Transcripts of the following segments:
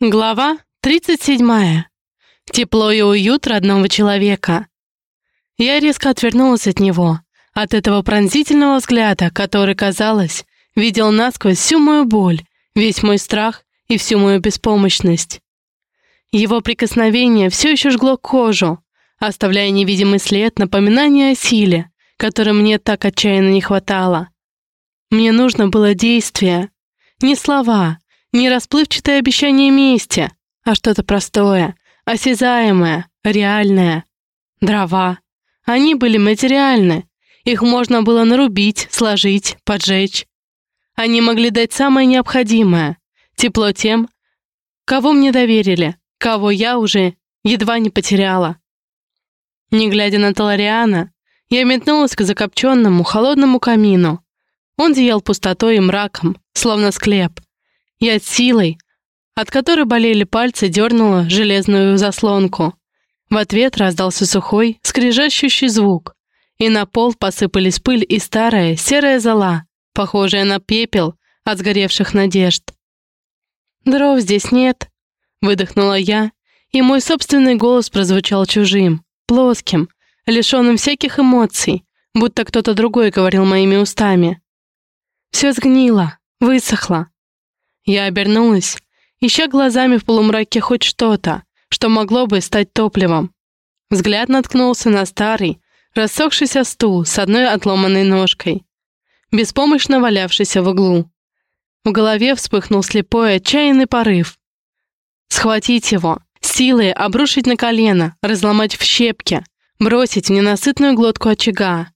Глава 37. Тепло и уют родного человека. Я резко отвернулась от него, от этого пронзительного взгляда, который, казалось, видел насквозь всю мою боль, весь мой страх и всю мою беспомощность. Его прикосновение все еще жгло кожу, оставляя невидимый след напоминания о силе, которой мне так отчаянно не хватало. Мне нужно было действие, не слова, не расплывчатое обещание мести, а что-то простое, осязаемое, реальное. Дрова. Они были материальны. Их можно было нарубить, сложить, поджечь. Они могли дать самое необходимое — тепло тем, кого мне доверили, кого я уже едва не потеряла. Не глядя на Талариана, я метнулась к закопченному, холодному камину. Он зиял пустотой и мраком, словно склеп, я силой, от которой болели пальцы, дернула железную заслонку. В ответ раздался сухой, скрижащущий звук, и на пол посыпались пыль и старая серая зола, похожая на пепел от сгоревших надежд. «Дров здесь нет», — выдохнула я, и мой собственный голос прозвучал чужим, плоским, лишенным всяких эмоций, будто кто-то другой говорил моими устами. Все сгнило, высохло, я обернулась, ища глазами в полумраке хоть что-то, что могло бы стать топливом. Взгляд наткнулся на старый, рассохшийся стул с одной отломанной ножкой, беспомощно валявшийся в углу. В голове вспыхнул слепой отчаянный порыв. Схватить его, силой обрушить на колено, разломать в щепки, бросить в ненасытную глотку очага.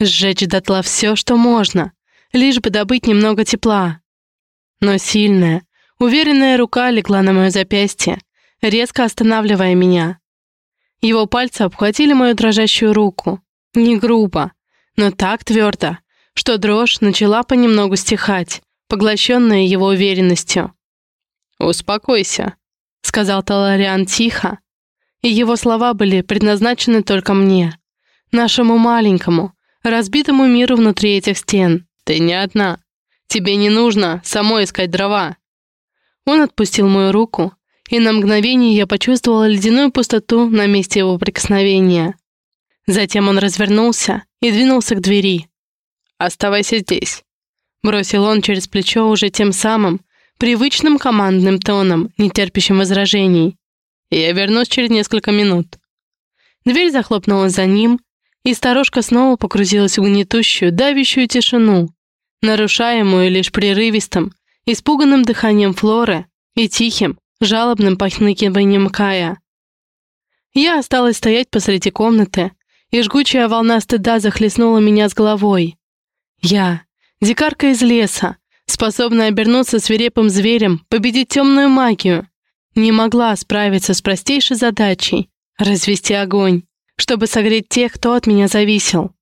Сжечь дотла все, что можно, лишь бы добыть немного тепла. Но сильная, уверенная рука легла на мое запястье, резко останавливая меня. Его пальцы обхватили мою дрожащую руку. Не грубо, но так твердо, что дрожь начала понемногу стихать, поглощенная его уверенностью. «Успокойся», — сказал Талариан тихо, и его слова были предназначены только мне, нашему маленькому, разбитому миру внутри этих стен. «Ты не одна. Тебе не нужно самой искать дрова». Он отпустил мою руку, и на мгновение я почувствовала ледяную пустоту на месте его прикосновения. Затем он развернулся и двинулся к двери. «Оставайся здесь», — бросил он через плечо уже тем самым, привычным командным тоном, не терпящим возражений. «Я вернусь через несколько минут». Дверь захлопнулась за ним, и сторожка снова погрузилась в гнетущую, давящую тишину, нарушаемую лишь прерывистым, испуганным дыханием Флоры и тихим, жалобным похныкиванием Кая. Я осталась стоять посреди комнаты, и жгучая волна стыда захлестнула меня с головой. Я, дикарка из леса, способная обернуться свирепым зверем, победить темную магию, не могла справиться с простейшей задачей — развести огонь, чтобы согреть тех, кто от меня зависел.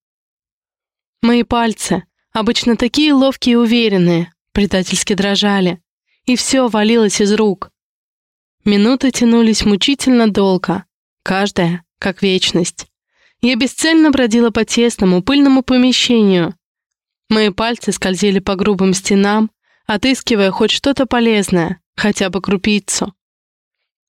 Мои пальцы, обычно такие ловкие и уверенные, предательски дрожали, и все валилось из рук. Минуты тянулись мучительно долго, каждая как вечность. Я бесцельно бродила по тесному, пыльному помещению. Мои пальцы скользили по грубым стенам, отыскивая хоть что-то полезное, хотя бы крупицу.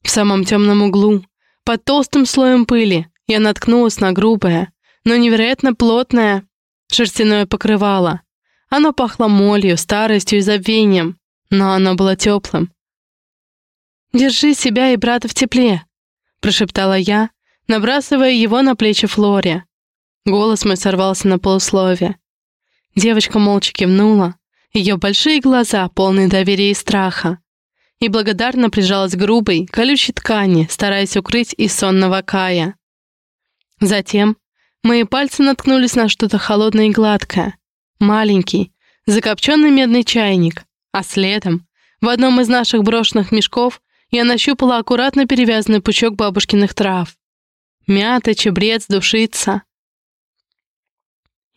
В самом темном углу, под толстым слоем пыли, я наткнулась на грубое, но невероятно плотное шерстяное покрывало. Оно пахло молью, старостью и забвением, но оно было теплым. «Держи себя и брата в тепле», — прошептала я, набрасывая его на плечи Флоре. Голос мой сорвался на полусловие. Девочка молча кивнула, ее большие глаза, полные доверия и страха, и благодарно прижалась к грубой, колючей ткани, стараясь укрыть и сонного Кая. Затем Мои пальцы наткнулись на что-то холодное и гладкое. Маленький, закопченный медный чайник. А следом, в одном из наших брошенных мешков, я нащупала аккуратно перевязанный пучок бабушкиных трав. Мята, чебрец, душица.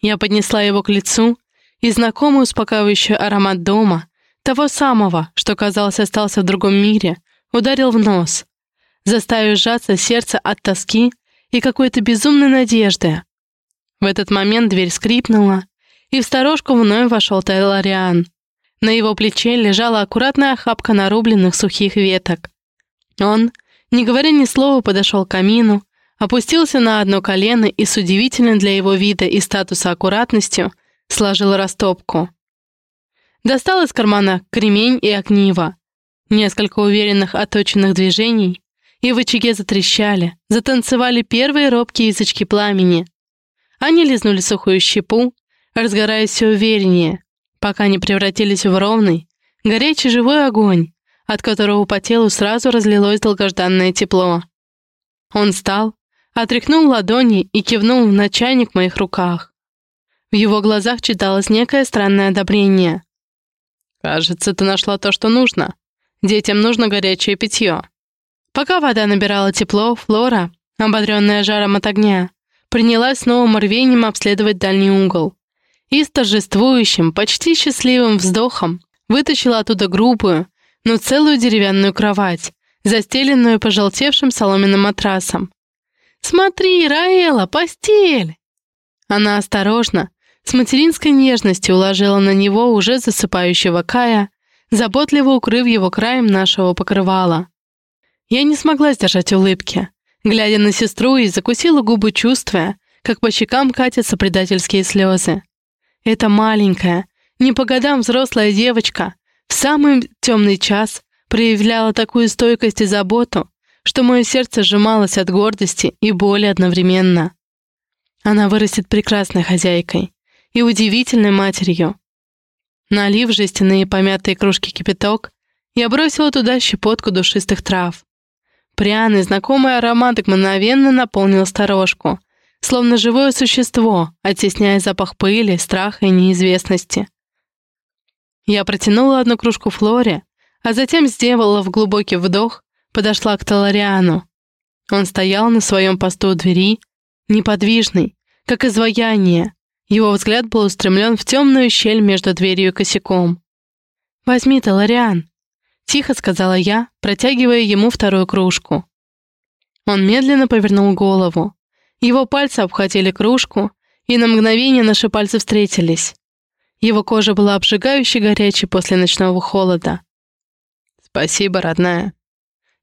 Я поднесла его к лицу, и знакомый успокаивающий аромат дома, того самого, что, казалось, остался в другом мире, ударил в нос, заставив сжаться сердце от тоски и какой-то безумной надежды. В этот момент дверь скрипнула, и в сторожку вновь вошел Тайлариан. На его плече лежала аккуратная охапка нарубленных сухих веток. Он, не говоря ни слова, подошел к камину, опустился на одно колено и с удивительной для его вида и статуса аккуратностью сложил растопку. Достал из кармана кремень и огниво. Несколько уверенных отточенных движений, и в очаге затрещали, затанцевали первые робкие язычки пламени. Они лизнули сухую щепу, разгораясь все увереннее, пока не превратились в ровный, горячий живой огонь, от которого по телу сразу разлилось долгожданное тепло. Он встал, отряхнул ладони и кивнул на чайник в моих руках. В его глазах читалось некое странное одобрение. «Кажется, ты нашла то, что нужно. Детям нужно горячее питье». Пока вода набирала тепло, Флора, ободренная жаром от огня, принялась с новым рвением обследовать дальний угол. И с торжествующим, почти счастливым вздохом вытащила оттуда грубую, но целую деревянную кровать, застеленную пожелтевшим соломенным матрасом. «Смотри, Раэла, постель!» Она осторожно, с материнской нежностью уложила на него уже засыпающего Кая, заботливо укрыв его краем нашего покрывала. Я не смогла сдержать улыбки, глядя на сестру и закусила губы, чувствуя, как по щекам катятся предательские слезы. Эта маленькая, не по годам взрослая девочка в самый темный час проявляла такую стойкость и заботу, что мое сердце сжималось от гордости и боли одновременно. Она вырастет прекрасной хозяйкой и удивительной матерью. Налив жестяные помятые кружки кипяток, я бросила туда щепотку душистых трав. Пряный, знакомый аромат мгновенно наполнил сторожку, словно живое существо, оттесняя запах пыли, страха и неизвестности. Я протянула одну кружку Флоре, а затем сделала в глубокий вдох, подошла к Талариану. Он стоял на своем посту у двери, неподвижный, как изваяние. Его взгляд был устремлен в темную щель между дверью и косяком. «Возьми, Талариан», — тихо сказала я, протягивая ему вторую кружку. Он медленно повернул голову. Его пальцы обхватили кружку, и на мгновение наши пальцы встретились. Его кожа была обжигающе горячей после ночного холода. «Спасибо, родная».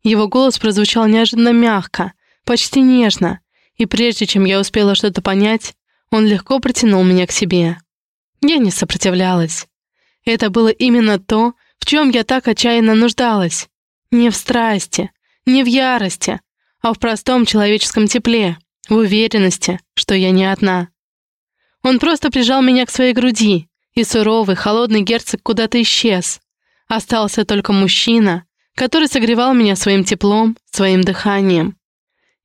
Его голос прозвучал неожиданно мягко, почти нежно, и прежде чем я успела что-то понять, он легко притянул меня к себе. Я не сопротивлялась. Это было именно то, в чем я так отчаянно нуждалась. Не в страсти, не в ярости, а в простом человеческом тепле, в уверенности, что я не одна. Он просто прижал меня к своей груди, и суровый, холодный герцог куда-то исчез. Остался только мужчина, который согревал меня своим теплом, своим дыханием.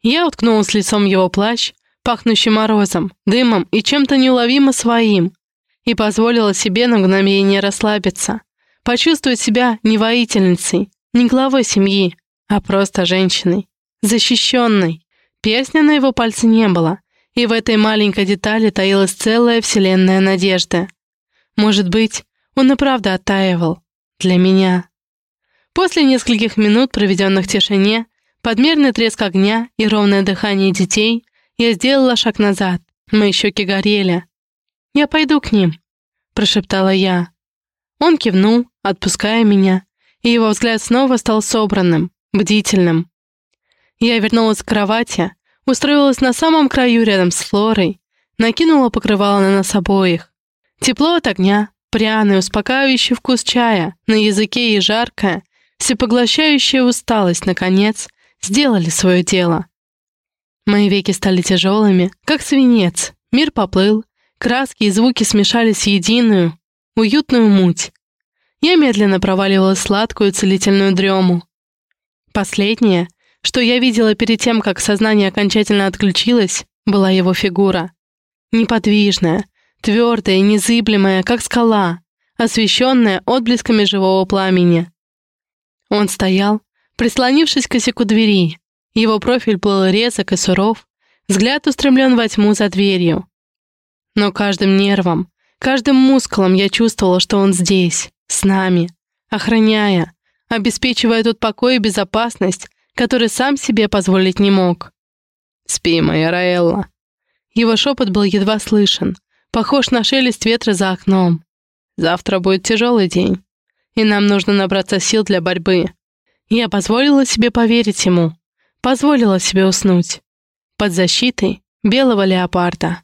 Я уткнулась лицом в его плащ, пахнущий морозом, дымом и чем-то неуловимо своим, и позволила себе на мгновение расслабиться, почувствовать себя не воительницей, не главой семьи, а просто женщиной, защищенной. Песня на его пальце не было, и в этой маленькой детали таилась целая вселенная надежды. Может быть, он и правда оттаивал. Для меня. После нескольких минут, проведенных в тишине, подмерный треск огня и ровное дыхание детей, я сделала шаг назад. Мои щеки горели. «Я пойду к ним», — прошептала я. Он кивнул, отпуская меня, и его взгляд снова стал собранным, бдительным. Я вернулась к кровати, устроилась на самом краю рядом с Флорой, накинула покрывало на нас обоих. Тепло от огня, пряный, успокаивающий вкус чая на языке и жаркая, всепоглощающая усталость, наконец, сделали свое дело. Мои веки стали тяжелыми, как свинец, мир поплыл, краски и звуки смешались в единую, уютную муть. Я медленно проваливалась в сладкую целительную дрему. Последнее, что я видела перед тем, как сознание окончательно отключилось, была его фигура. Неподвижная, твердая и незыблемая, как скала, освещенная отблесками живого пламени. Он стоял, прислонившись к косяку двери. Его профиль был резок и суров, взгляд устремлен во тьму за дверью. Но каждым нервом, каждым мускулом я чувствовала, что он здесь, с нами, охраняя, обеспечивая тот покой и безопасность, который сам себе позволить не мог. «Спи, моя Раэлла». Его шепот был едва слышен, похож на шелест ветра за окном. Завтра будет тяжелый день, и нам нужно набраться сил для борьбы. Я позволила себе поверить ему, позволила себе уснуть. Под защитой белого леопарда.